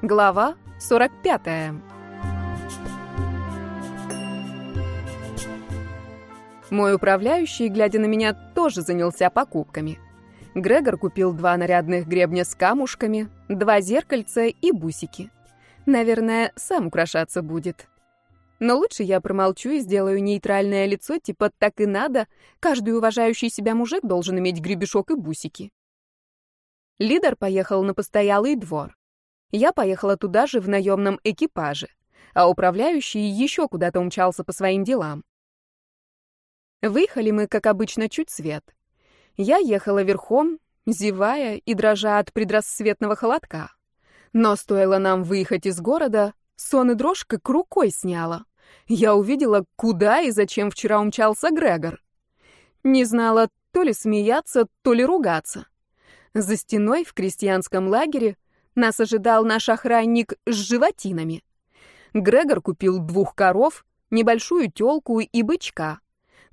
Глава 45. Мой управляющий, глядя на меня, тоже занялся покупками. Грегор купил два нарядных гребня с камушками, два зеркальца и бусики. Наверное, сам украшаться будет. Но лучше я промолчу и сделаю нейтральное лицо, типа «так и надо», каждый уважающий себя мужик должен иметь гребешок и бусики. Лидер поехал на постоялый двор. Я поехала туда же в наемном экипаже, а управляющий еще куда-то умчался по своим делам. Выехали мы, как обычно, чуть свет. Я ехала верхом, зевая и дрожа от предрассветного холодка. Но стоило нам выехать из города, сон и дрожь как рукой сняла. Я увидела, куда и зачем вчера умчался Грегор. Не знала то ли смеяться, то ли ругаться. За стеной в крестьянском лагере нас ожидал наш охранник с животинами. Грегор купил двух коров, небольшую тёлку и бычка.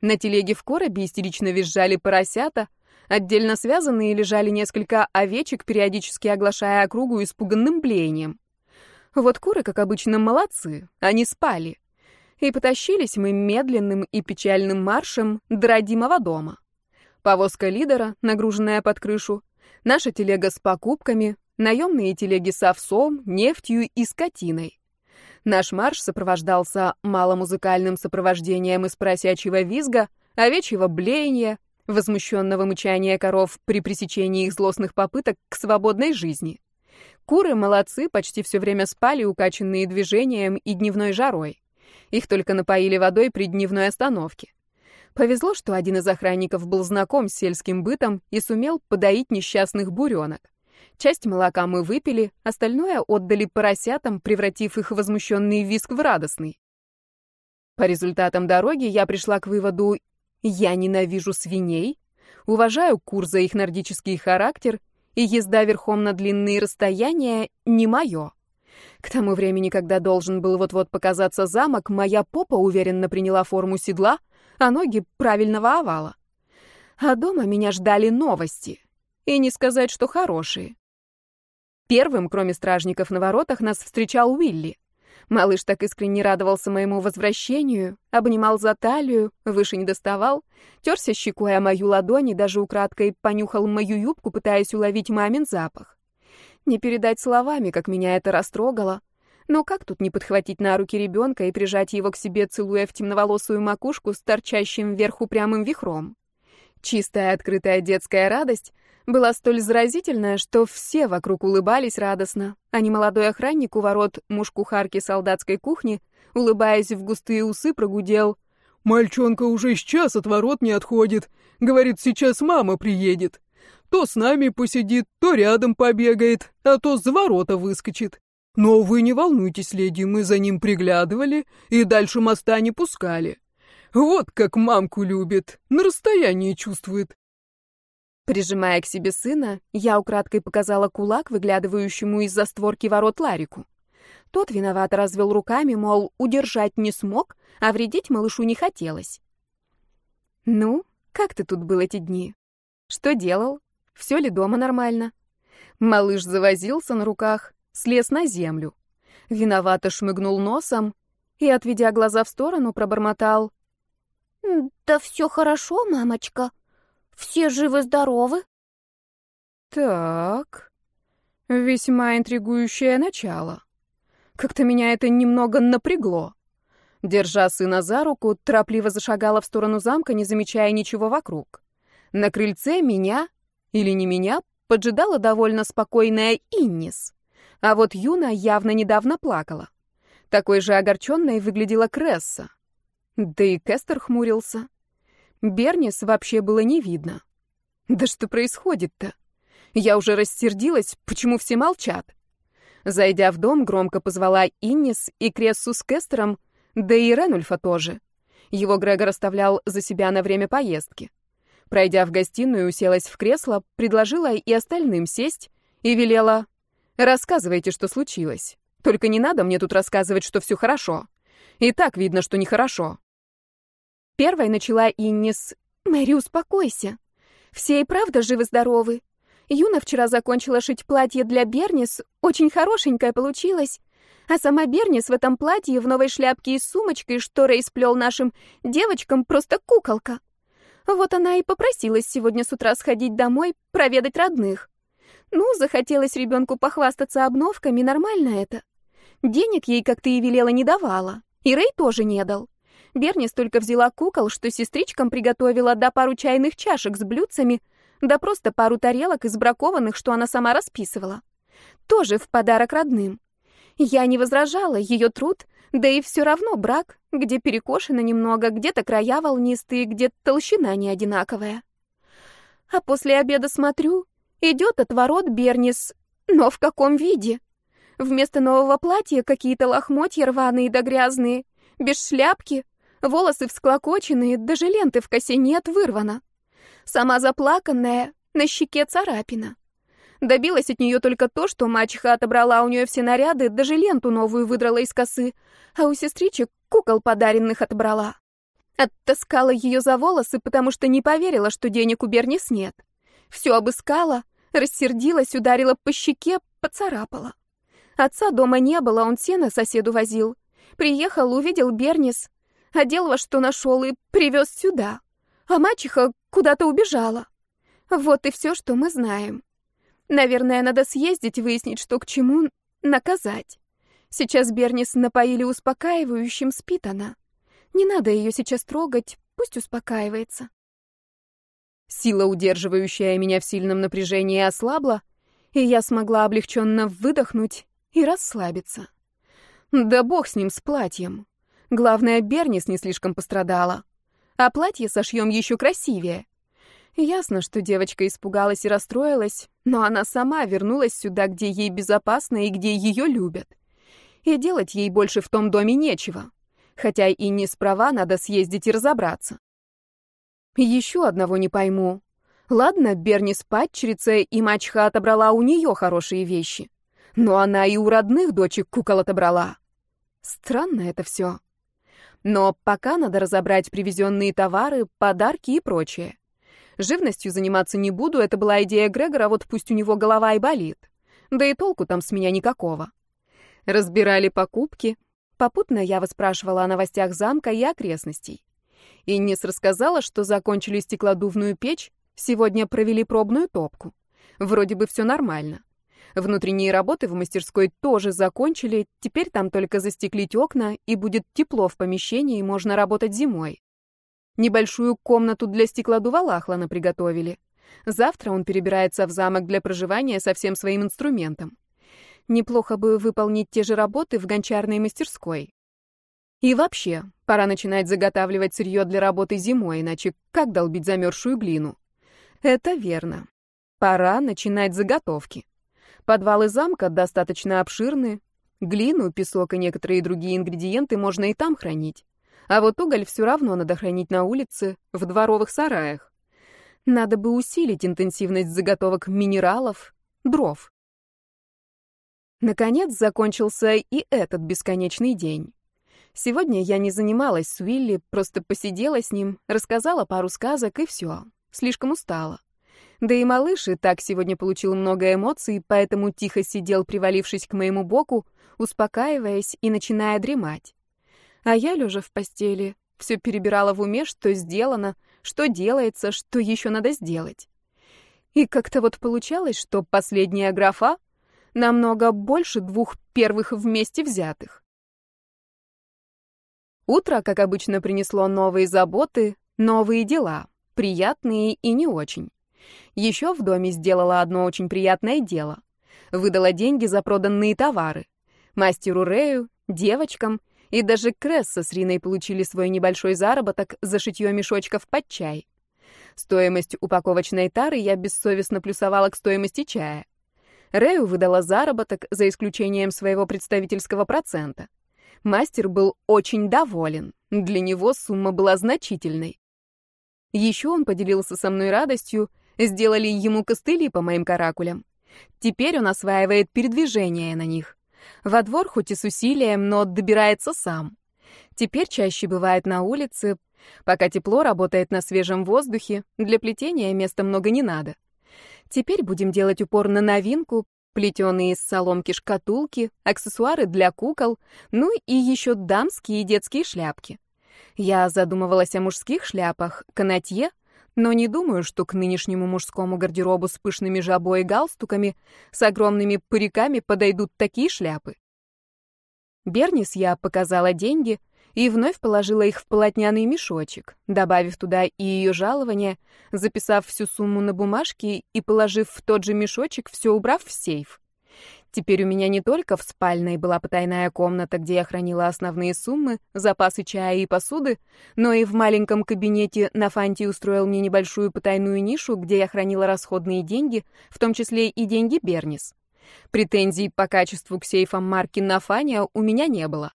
На телеге в коробе истерично визжали поросята, отдельно связанные лежали несколько овечек, периодически оглашая округу испуганным блеянием. Вот куры, как обычно, молодцы, они спали. И потащились мы медленным и печальным маршем до родимого дома. Повозка лидера, нагруженная под крышу, наша телега с покупками, наемные телеги с овсом, нефтью и скотиной. Наш марш сопровождался маломузыкальным сопровождением из поросячьего визга, овечьего блеяния, возмущенного мычания коров при пресечении их злостных попыток к свободной жизни. Куры молодцы, почти все время спали, укачанные движением и дневной жарой. Их только напоили водой при дневной остановке. Повезло, что один из охранников был знаком с сельским бытом и сумел подоить несчастных буренок. Часть молока мы выпили, остальное отдали поросятам, превратив их возмущенный виск в радостный. По результатам дороги я пришла к выводу «я ненавижу свиней», уважаю кур за их нордический характер, и езда верхом на длинные расстояния не мое. К тому времени, когда должен был вот-вот показаться замок, моя попа уверенно приняла форму седла, а ноги — правильного овала. А дома меня ждали новости. И не сказать, что хорошие. Первым, кроме стражников на воротах, нас встречал Уилли. Малыш так искренне радовался моему возвращению, обнимал за талию, выше не доставал, терся щекой о мою ладонь и даже украдкой понюхал мою юбку, пытаясь уловить мамин запах. Не передать словами, как меня это растрогало. Но как тут не подхватить на руки ребенка и прижать его к себе, целуя в темноволосую макушку с торчащим вверх упрямым вихром? Чистая открытая детская радость была столь заразительная, что все вокруг улыбались радостно, а немолодой охранник у ворот муж кухарки солдатской кухни, улыбаясь в густые усы, прогудел. «Мальчонка уже сейчас от ворот не отходит. Говорит, сейчас мама приедет. То с нами посидит, то рядом побегает, а то за ворота выскочит. Но вы не волнуйтесь, леди, мы за ним приглядывали и дальше моста не пускали. Вот как мамку любит, на расстоянии чувствует. Прижимая к себе сына, я украдкой показала кулак, выглядывающему из-за створки ворот Ларику. Тот виновато развел руками, мол, удержать не смог, а вредить малышу не хотелось. «Ну, как ты тут был эти дни? Что делал? Все ли дома нормально?» Малыш завозился на руках, слез на землю. Виновато шмыгнул носом и, отведя глаза в сторону, пробормотал. «Да все хорошо, мамочка». Все живы-здоровы?» «Так, весьма интригующее начало. Как-то меня это немного напрягло». Держа сына за руку, торопливо зашагала в сторону замка, не замечая ничего вокруг. На крыльце меня, или не меня, поджидала довольно спокойная Иннис. А вот Юна явно недавно плакала. Такой же огорченной выглядела Кресса. Да и Кестер хмурился. Бернис вообще было не видно. Да что происходит-то? Я уже рассердилась, почему все молчат. Зайдя в дом, громко позвала Иннис и Крессу с Кестером, да и Ренульфа тоже. Его Грегор оставлял за себя на время поездки. Пройдя в гостиную, уселась в кресло, предложила и остальным сесть и велела «Рассказывайте, что случилось. Только не надо мне тут рассказывать, что все хорошо. И так видно, что нехорошо». Первой начала Иннис. «Мэри, успокойся. Все и правда живы-здоровы. Юна вчера закончила шить платье для Бернис, очень хорошенькое получилось. А сама Бернис в этом платье, в новой шляпке и сумочкой, что Рэй сплел нашим девочкам, просто куколка. Вот она и попросилась сегодня с утра сходить домой, проведать родных. Ну, захотелось ребенку похвастаться обновками, нормально это. Денег ей, как ты и велела, не давала. И Рэй тоже не дал. Бернис только взяла кукол, что сестричкам приготовила, да пару чайных чашек с блюдцами, да просто пару тарелок из бракованных, что она сама расписывала. Тоже в подарок родным. Я не возражала, ее труд, да и все равно брак, где перекошено немного, где-то края волнистые, где-то толщина не одинаковая. А после обеда смотрю, идет от ворот Бернис, но в каком виде? Вместо нового платья какие-то лохмотья рваные да грязные, без шляпки, волосы всклокоченные, даже ленты в косе нет, вырвана. Сама заплаканная, на щеке царапина. Добилась от нее только то, что мачеха отобрала у нее все наряды, даже ленту новую выдрала из косы, а у сестричек кукол подаренных отобрала. Оттаскала ее за волосы, потому что не поверила, что денег у Бернис нет. Все обыскала, рассердилась, ударила по щеке, поцарапала. Отца дома не было, он сено соседу возил. Приехал, увидел Бернис, одел во что нашел и привез сюда. А мачеха куда-то убежала. Вот и все, что мы знаем. Наверное, надо съездить, выяснить, что к чему, наказать. Сейчас Бернис напоили успокаивающим, спит она. Не надо ее сейчас трогать, пусть успокаивается. Сила, удерживающая меня в сильном напряжении, ослабла, и я смогла облегченно выдохнуть и расслабиться. Да бог с ним, с платьем. Главное, Бернис не слишком пострадала. А платье сошьем еще красивее. Ясно, что девочка испугалась и расстроилась, но она сама вернулась сюда, где ей безопасно и где ее любят. И делать ей больше в том доме нечего. Хотя и не справа надо съездить и разобраться. Еще одного не пойму. Ладно, Берни с падчерицей, и мачеха отобрала у нее хорошие вещи. Но она и у родных дочек кукол отобрала. Странно это все. Но пока надо разобрать привезенные товары, подарки и прочее. Живностью заниматься не буду, это была идея Грегора, вот пусть у него голова и болит. Да и толку там с меня никакого. Разбирали покупки. Попутно я выспрашивала о новостях замка и окрестностей. Иннис рассказала, что закончили стеклодувную печь, сегодня провели пробную топку. Вроде бы все нормально. Внутренние работы в мастерской тоже закончили, теперь там только застеклить окна, и будет тепло в помещении, и можно работать зимой. Небольшую комнату для стеклодува Лахлана приготовили. Завтра он перебирается в замок для проживания со всем своим инструментом. Неплохо бы выполнить те же работы в гончарной мастерской. И вообще, пора начинать заготавливать сырье для работы зимой, иначе как долбить замерзшую глину? Это верно. Пора начинать заготовки. Подвалы замка достаточно обширны. Глину, песок и некоторые другие ингредиенты можно и там хранить. А вот уголь все равно надо хранить на улице, в дворовых сараях. Надо бы усилить интенсивность заготовок минералов, дров. Наконец закончился и этот бесконечный день. Сегодня я не занималась с Уилли, просто посидела с ним, рассказала пару сказок и все. Слишком устала. Да и малыш и так сегодня получил много эмоций, поэтому тихо сидел, привалившись к моему боку, успокаиваясь и начиная дремать. А я, лежа в постели, все перебирала в уме, что сделано, что делается, что еще надо сделать. И как-то вот получалось, что последняя графа намного больше двух первых вместе взятых. Утро, как обычно, принесло новые заботы, новые дела, приятные и не очень. Еще в доме сделала одно очень приятное дело. Выдала деньги за проданные товары. Мастеру Рею, девочкам — и даже Кресса с Риной получили свой небольшой заработок за шитье мешочков под чай. Стоимость упаковочной тары я бессовестно плюсовала к стоимости чая. Рэю выдала заработок за исключением своего представительского процента. Мастер был очень доволен. Для него сумма была значительной. Еще он поделился со мной радостью, сделали ему костыли по моим каракулям. Теперь он осваивает передвижение на них. Во двор хоть и с усилием, но добирается сам. Теперь чаще бывает на улице. Пока тепло, работает на свежем воздухе. Для плетения места много не надо. Теперь будем делать упор на новинку, плетеные из соломки шкатулки, аксессуары для кукол, ну и еще дамские и детские шляпки. Я задумывалась о мужских шляпах, канатье, но не думаю, что к нынешнему мужскому гардеробу с пышными жабо и галстуками, с огромными париками подойдут такие шляпы. Бернис я показала деньги и вновь положила их в полотняный мешочек, добавив туда и ее жалование, записав всю сумму на бумажке и положив в тот же мешочек, все убрав в сейф. Теперь у меня не только в спальной была потайная комната, где я хранила основные суммы, запасы чая и посуды, но и в маленьком кабинете на Фанти устроил мне небольшую потайную нишу, где я хранила расходные деньги, в том числе и деньги Бернис. Претензий по качеству к сейфам марки Нафания у меня не было.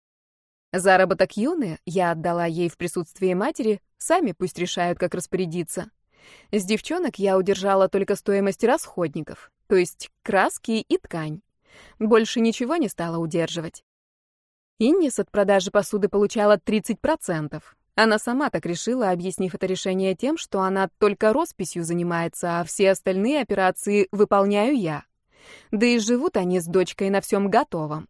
Заработок Юны я отдала ей в присутствии матери, сами пусть решают, как распорядиться. С девчонок я удержала только стоимость расходников, то есть краски и ткань. Больше ничего не стала удерживать. Иннис от продажи посуды получала 30%. Она сама так решила, объяснив это решение тем, что она только росписью занимается, а все остальные операции выполняю я. Да и живут они с дочкой на всем готовом.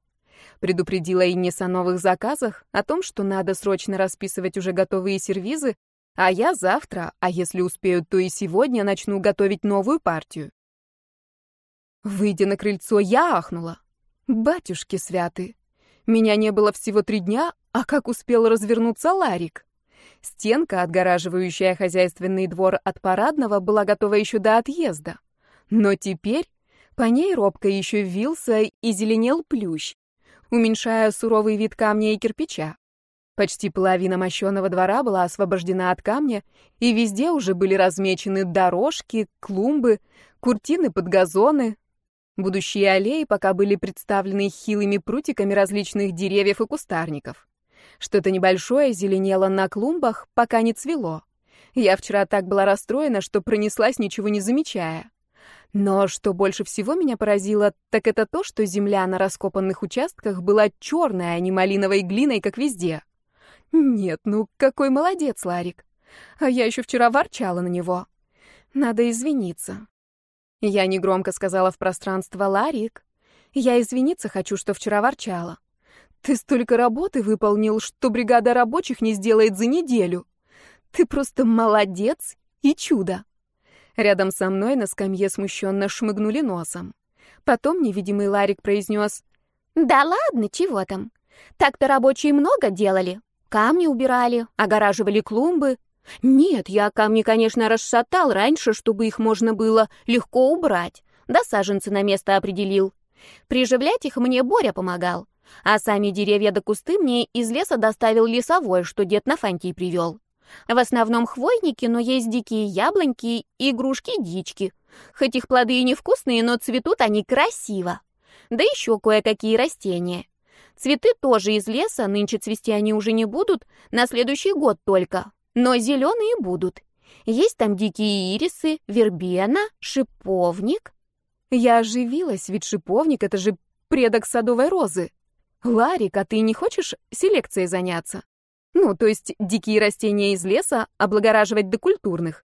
Предупредила Иннис о новых заказах, о том, что надо срочно расписывать уже готовые сервизы, а я завтра, а если успею, то и сегодня начну готовить новую партию. Выйдя на крыльцо, я ахнула. Батюшки святы. Меня не было всего три дня, а как успел развернуться Ларик. Стенка, отгораживающая хозяйственный двор от парадного, была готова еще до отъезда. Но теперь по ней робко еще вился и зеленел плющ, уменьшая суровый вид камня и кирпича. Почти половина мощеного двора была освобождена от камня, и везде уже были размечены дорожки, клумбы, куртины под газоны, Будущие аллеи пока были представлены хилыми прутиками различных деревьев и кустарников. Что-то небольшое зеленело на клумбах, пока не цвело. Я вчера так была расстроена, что пронеслась, ничего не замечая. Но что больше всего меня поразило, так это то, что земля на раскопанных участках была черная, а не малиновой глиной, как везде. Нет, ну какой молодец, Ларик. А я еще вчера ворчала на него. Надо извиниться. Я негромко сказала в пространство «Ларик». Я извиниться хочу, что вчера ворчала. Ты столько работы выполнил, что бригада рабочих не сделает за неделю. Ты просто молодец и чудо. Рядом со мной на скамье смущенно шмыгнули носом. Потом невидимый Ларик произнес «Да ладно, чего там? Так-то рабочие много делали. Камни убирали, огораживали клумбы, нет, я камни, конечно, расшатал раньше, чтобы их можно было легко убрать. Да саженцы на место определил. Приживлять их мне Боря помогал. А сами деревья да кусты мне из леса доставил лесовой, что дед на Фантий привел. В основном хвойники, но есть дикие яблоньки, игрушки-дички. Хоть их плоды и невкусные, но цветут они красиво. Да еще кое-какие растения. Цветы тоже из леса, нынче цвести они уже не будут, на следующий год только. Но зеленые будут. Есть там дикие ирисы, вербена, шиповник. Я оживилась, ведь шиповник — это же предок садовой розы. Ларик, а ты не хочешь селекцией заняться? Ну, то есть дикие растения из леса облагораживать до культурных.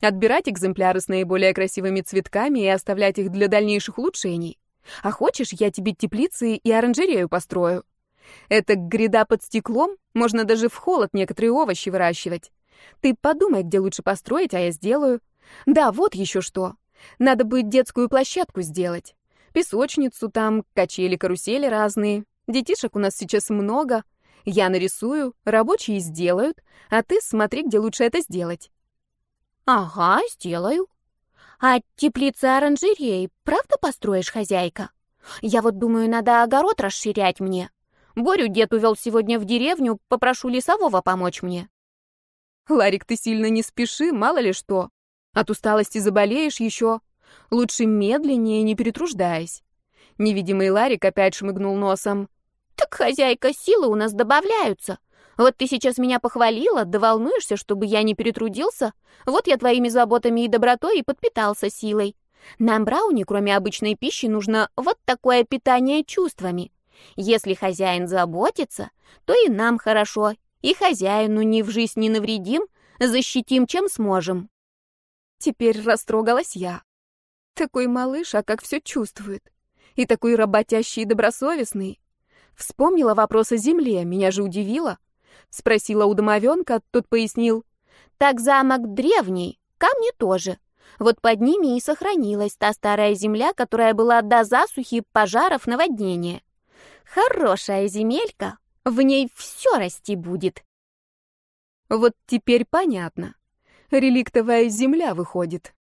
Отбирать экземпляры с наиболее красивыми цветками и оставлять их для дальнейших улучшений. А хочешь, я тебе теплицы и оранжерею построю? Это гряда под стеклом, можно даже в холод некоторые овощи выращивать. Ты подумай, где лучше построить, а я сделаю. Да, вот еще что. Надо будет детскую площадку сделать. Песочницу там, качели, карусели разные. Детишек у нас сейчас много. Я нарисую, рабочие сделают, а ты смотри, где лучше это сделать. Ага, сделаю. А теплица оранжереи правда построишь, хозяйка? Я вот думаю, надо огород расширять мне. Борю дед увел сегодня в деревню, попрошу лесового помочь мне. Ларик, ты сильно не спеши, мало ли что. От усталости заболеешь еще. Лучше медленнее, не перетруждаясь. Невидимый Ларик опять шмыгнул носом. Так, хозяйка, силы у нас добавляются. Вот ты сейчас меня похвалила, да волнуешься, чтобы я не перетрудился. Вот я твоими заботами и добротой и подпитался силой. Нам, Брауни, кроме обычной пищи, нужно вот такое питание чувствами. Если хозяин заботится, то и нам хорошо, и хозяину ни в жизнь не навредим, защитим, чем сможем. Теперь растрогалась я. Такой малыш, а как все чувствует. И такой работящий и добросовестный. Вспомнила вопрос о земле, меня же удивило. Спросила у домовенка, тот пояснил. Так замок древний, камни тоже. Вот под ними и сохранилась та старая земля, которая была до засухи, пожаров, наводнения. Хорошая земелька, в ней все расти будет. Вот теперь понятно. Реликтовая земля выходит.